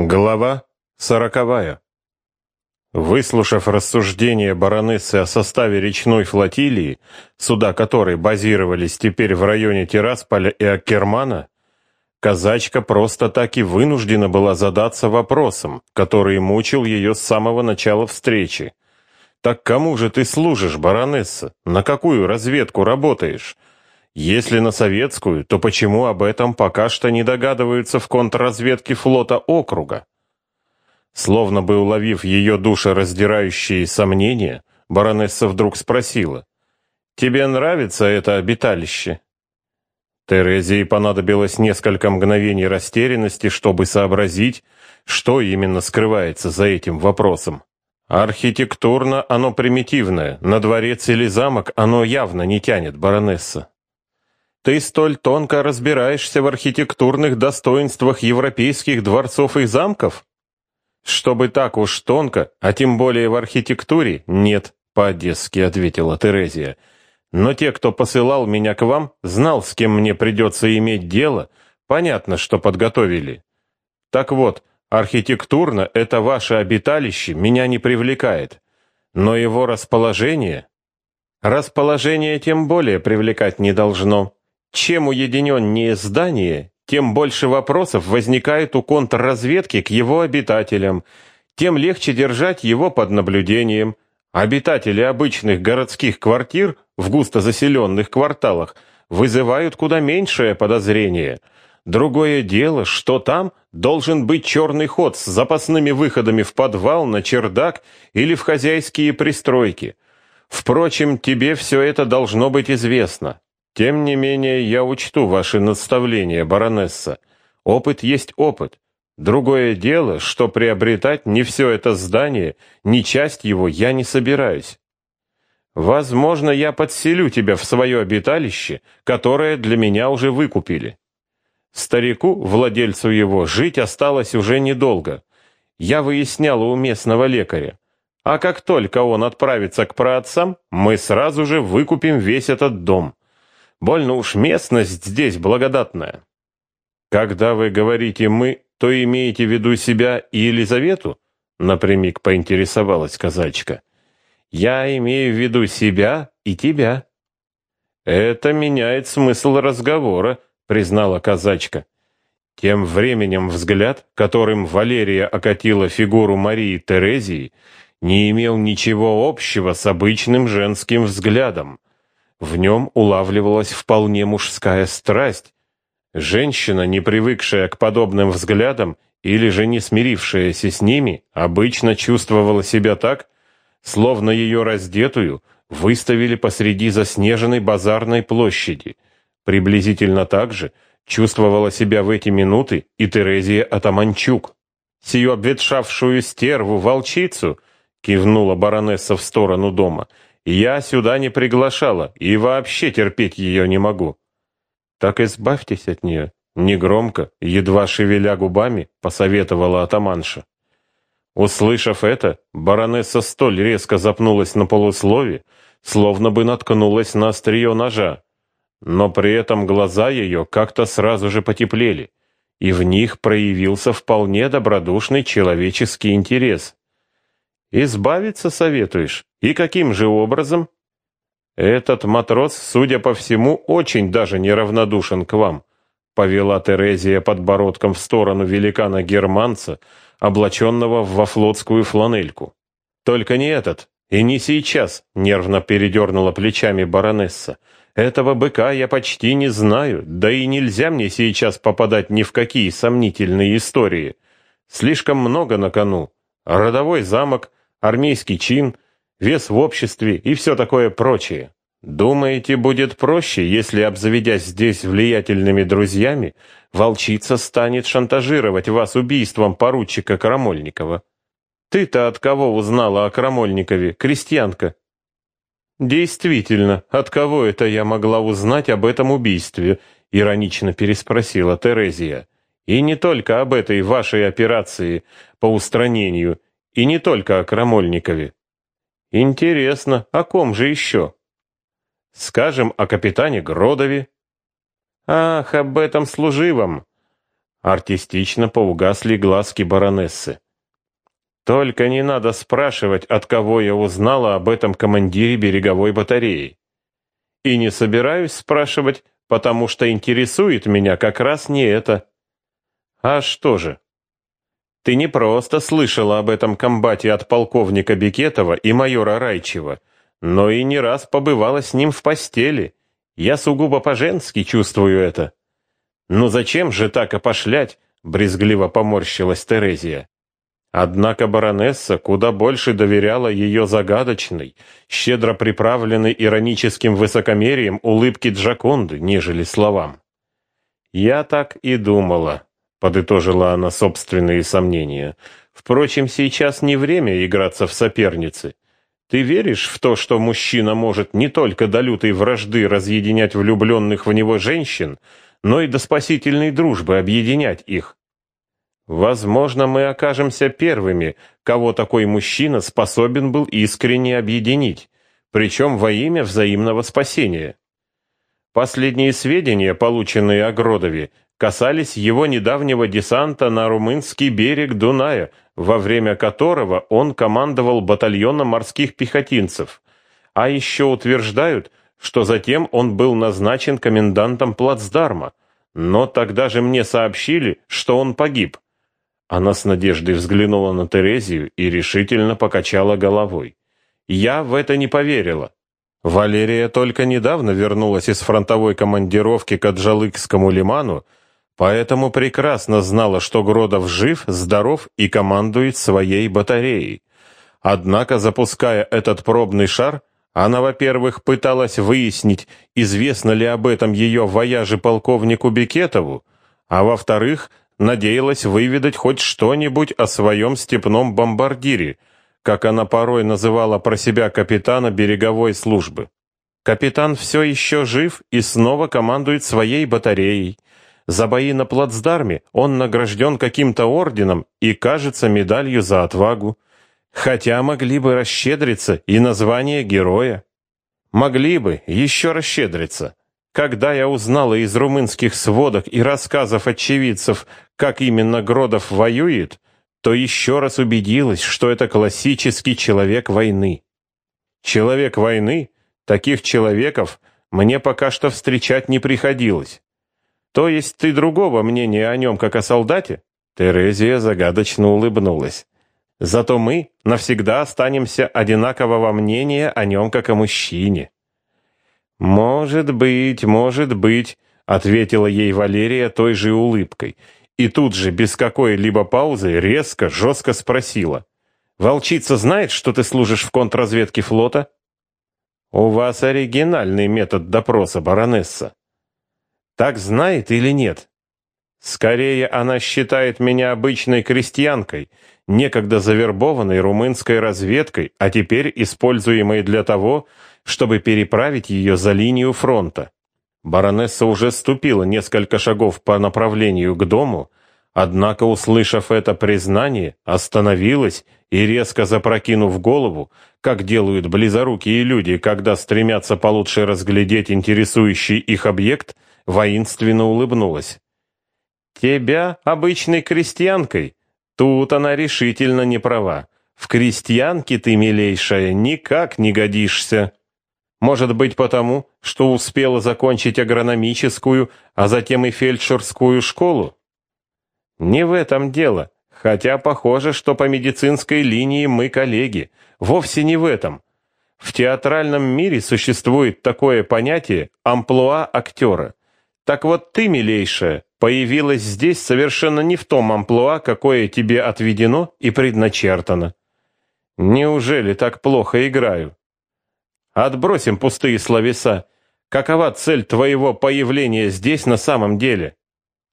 Глава сороковая. Выслушав рассуждения баронессы о составе речной флотилии, суда которой базировались теперь в районе Тирасполя и Аккермана, казачка просто так и вынуждена была задаться вопросом, который мучил ее с самого начала встречи. «Так кому же ты служишь, баронесса? На какую разведку работаешь?» Если на советскую, то почему об этом пока что не догадываются в контрразведке флота округа? Словно бы уловив ее душераздирающие сомнения, баронесса вдруг спросила, «Тебе нравится это обиталище?» Терезии понадобилось несколько мгновений растерянности, чтобы сообразить, что именно скрывается за этим вопросом. Архитектурно оно примитивное, на дворец или замок оно явно не тянет баронесса. Ты столь тонко разбираешься в архитектурных достоинствах европейских дворцов и замков? Чтобы так уж тонко, а тем более в архитектуре, нет, по-одесски ответила Терезия. Но те, кто посылал меня к вам, знал, с кем мне придется иметь дело, понятно, что подготовили. Так вот, архитектурно это ваше обиталище меня не привлекает, но его расположение... Расположение тем более привлекать не должно. Чем уединеннее здание, тем больше вопросов возникает у контрразведки к его обитателям, тем легче держать его под наблюдением. Обитатели обычных городских квартир в густо заселенных кварталах вызывают куда меньшее подозрение. Другое дело, что там должен быть черный ход с запасными выходами в подвал, на чердак или в хозяйские пристройки. Впрочем, тебе все это должно быть известно. Тем не менее, я учту ваши наставления, баронесса. Опыт есть опыт. Другое дело, что приобретать не все это здание, ни часть его я не собираюсь. Возможно, я подселю тебя в свое обиталище, которое для меня уже выкупили. Старику, владельцу его, жить осталось уже недолго. Я выясняла у местного лекаря. А как только он отправится к праотцам, мы сразу же выкупим весь этот дом. Больно уж местность здесь благодатная. Когда вы говорите «мы», то имеете в виду себя и Елизавету? Напрямик поинтересовалась казачка. Я имею в виду себя и тебя. Это меняет смысл разговора, признала казачка. Тем временем взгляд, которым Валерия окатила фигуру Марии Терезии, не имел ничего общего с обычным женским взглядом. В нем улавливалась вполне мужская страсть. Женщина, не привыкшая к подобным взглядам или же не смирившаяся с ними, обычно чувствовала себя так, словно ее раздетую выставили посреди заснеженной базарной площади. Приблизительно так же чувствовала себя в эти минуты и Терезия Атаманчук. Сию обветшавшую стерву, волчицу, кивнула баронесса в сторону дома — я сюда не приглашала и вообще терпеть ее не могу. Так избавьтесь от нее. Негромко, едва шевеля губами, посоветовала атаманша. Услышав это, баронесса столь резко запнулась на полуслове, словно бы наткнулась на острие ножа. Но при этом глаза ее как-то сразу же потеплели, и в них проявился вполне добродушный человеческий интерес. Избавиться советуешь? И каким же образом? Этот матрос, судя по всему, очень даже неравнодушен к вам, повела Терезия подбородком в сторону великана-германца, облаченного во флотскую фланельку. Только не этот, и не сейчас, нервно передернула плечами баронесса. Этого быка я почти не знаю, да и нельзя мне сейчас попадать ни в какие сомнительные истории. Слишком много на кону. Родовой замок, армейский чин, вес в обществе и все такое прочее. Думаете, будет проще, если, обзаведясь здесь влиятельными друзьями, волчица станет шантажировать вас убийством поручика Крамольникова? Ты-то от кого узнала о Крамольникове, крестьянка? Действительно, от кого это я могла узнать об этом убийстве? Иронично переспросила Терезия. И не только об этой вашей операции по устранению, и не только о Крамольникове. Интересно, о ком же еще? Скажем, о капитане Гродове. Ах, об этом служивом. Артистично поугасли глазки баронессы. Только не надо спрашивать, от кого я узнала об этом командире береговой батареи. И не собираюсь спрашивать, потому что интересует меня как раз не это. А что же? Ты не просто слышала об этом комбате от полковника Бекетова и майора Райчева, но и не раз побывала с ним в постели. Я сугубо по-женски чувствую это. Ну зачем же так опошлять? Брезгливо поморщилась Терезия. Однако баронесса куда больше доверяла ее загадочной, щедро приправленной ироническим высокомерием улыбке Джаконды, нежели словам. «Я так и думала», — подытожила она собственные сомнения. «Впрочем, сейчас не время играться в соперницы. Ты веришь в то, что мужчина может не только до лютой вражды разъединять влюбленных в него женщин, но и до спасительной дружбы объединять их?» Возможно, мы окажемся первыми, кого такой мужчина способен был искренне объединить, причем во имя взаимного спасения. Последние сведения, полученные о Гродове, касались его недавнего десанта на румынский берег Дуная, во время которого он командовал батальоном морских пехотинцев. А еще утверждают, что затем он был назначен комендантом плацдарма, но тогда же мне сообщили, что он погиб. Она с надеждой взглянула на Терезию и решительно покачала головой. Я в это не поверила. Валерия только недавно вернулась из фронтовой командировки к Аджалыкскому лиману, поэтому прекрасно знала, что Гродов жив, здоров и командует своей батареей. Однако, запуская этот пробный шар, она, во-первых, пыталась выяснить, известно ли об этом ее вояже полковнику Бекетову, а во-вторых, надеялась выведать хоть что-нибудь о своем степном бомбардире, как она порой называла про себя капитана береговой службы. Капитан все еще жив и снова командует своей батареей. За бои на плацдарме он награжден каким-то орденом и, кажется, медалью за отвагу. Хотя могли бы расщедриться и название героя. Могли бы еще расщедриться. Когда я узнала из румынских сводок и рассказов очевидцев, как именно Гродов воюет, то еще раз убедилась, что это классический человек войны. Человек войны, таких человеков мне пока что встречать не приходилось. То есть ты другого мнения о нем, как о солдате? Терезия загадочно улыбнулась. Зато мы навсегда останемся одинакового мнения о нем, как о мужчине. Может быть, может быть, ответила ей Валерия той же улыбкой и тут же, без какой-либо паузы, резко, жестко спросила. «Волчица знает, что ты служишь в контрразведке флота?» «У вас оригинальный метод допроса, баронесса». «Так знает или нет?» «Скорее, она считает меня обычной крестьянкой, некогда завербованной румынской разведкой, а теперь используемой для того, чтобы переправить ее за линию фронта. Баронесса уже ступила несколько шагов по направлению к дому, однако, услышав это признание, остановилась и, резко запрокинув голову, как делают близорукие люди, когда стремятся получше разглядеть интересующий их объект, воинственно улыбнулась. «Тебя обычной крестьянкой?» Тут она решительно не права. В крестьянке ты, милейшая, никак не годишься. Может быть потому, что успела закончить агрономическую, а затем и фельдшерскую школу? Не в этом дело, хотя похоже, что по медицинской линии мы коллеги. Вовсе не в этом. В театральном мире существует такое понятие амплуа актера. Так вот ты, милейшая, появилась здесь совершенно не в том амплуа, какое тебе отведено и предначертано. Неужели так плохо играю? Отбросим пустые словеса. Какова цель твоего появления здесь на самом деле?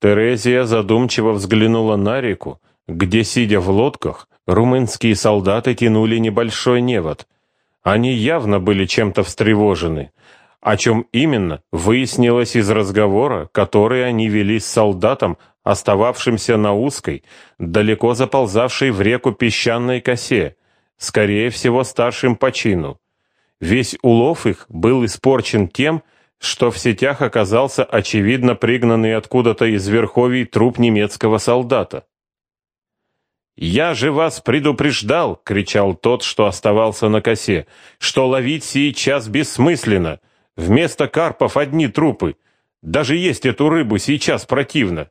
Терезия задумчиво взглянула на реку, где, сидя в лодках, румынские солдаты тянули небольшой невод. Они явно были чем-то встревожены. О чем именно, выяснилось из разговора, который они вели с солдатом, остававшимся на узкой, далеко заползавшей в реку песчаной косе, скорее всего, старшим по чину. Весь улов их был испорчен тем, что в сетях оказался очевидно пригнанный откуда-то из верховий труп немецкого солдата. «Я же вас предупреждал!» — кричал тот, что оставался на косе, «что ловить сейчас бессмысленно. Вместо карпов одни трупы. Даже есть эту рыбу сейчас противно».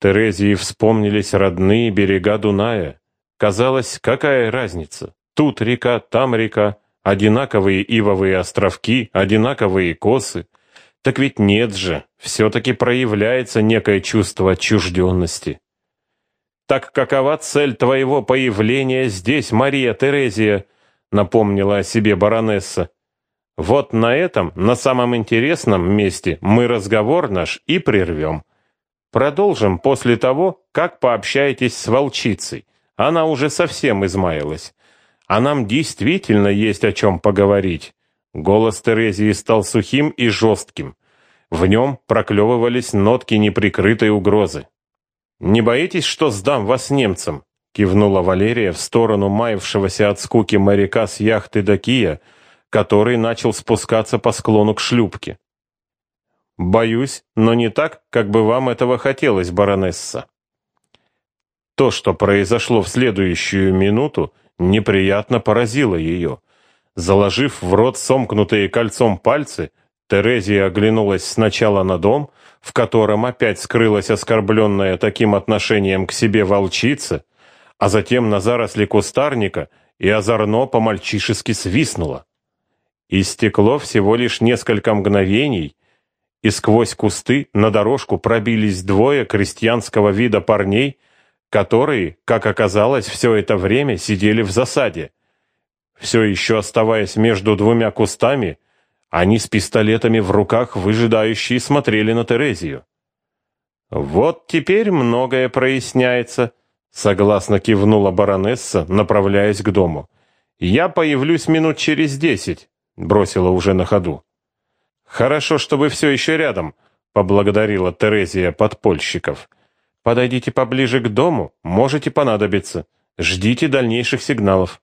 Терезии вспомнились родные берега Дуная. Казалось, какая разница? Тут река, там река, одинаковые ивовые островки, одинаковые косы. Так ведь нет же, все-таки проявляется некое чувство отчужденности. «Так какова цель твоего появления здесь, Мария Терезия?» напомнила о себе баронесса. «Вот на этом, на самом интересном месте, мы разговор наш и прервем. Продолжим после того, как пообщаетесь с волчицей. Она уже совсем измаялась. А нам действительно есть о чем поговорить». Голос Терезии стал сухим и жестким. В нем проклевывались нотки неприкрытой угрозы. «Не боитесь, что сдам вас немцам?» — кивнула Валерия в сторону маявшегося от скуки моряка с яхты Дакия, который начал спускаться по склону к шлюпке. «Боюсь, но не так, как бы вам этого хотелось, баронесса». То, что произошло в следующую минуту, неприятно поразило ее. Заложив в рот сомкнутые кольцом пальцы, Терезия оглянулась сначала на дом, в котором опять скрылась оскорбленная таким отношением к себе волчица, а затем на заросли кустарника и озорно по-мальчишески свистнула. Истекло всего лишь несколько мгновений, и сквозь кусты на дорожку пробились двое крестьянского вида парней, которые, как оказалось, все это время сидели в засаде. Все еще оставаясь между двумя кустами, они с пистолетами в руках выжидающие смотрели на Терезию. «Вот теперь многое проясняется», — согласно кивнула баронесса, направляясь к дому. «Я появлюсь минут через десять», — бросила уже на ходу. «Хорошо, что вы все еще рядом», — поблагодарила Терезия подпольщиков. «Подойдите поближе к дому, можете понадобиться. Ждите дальнейших сигналов».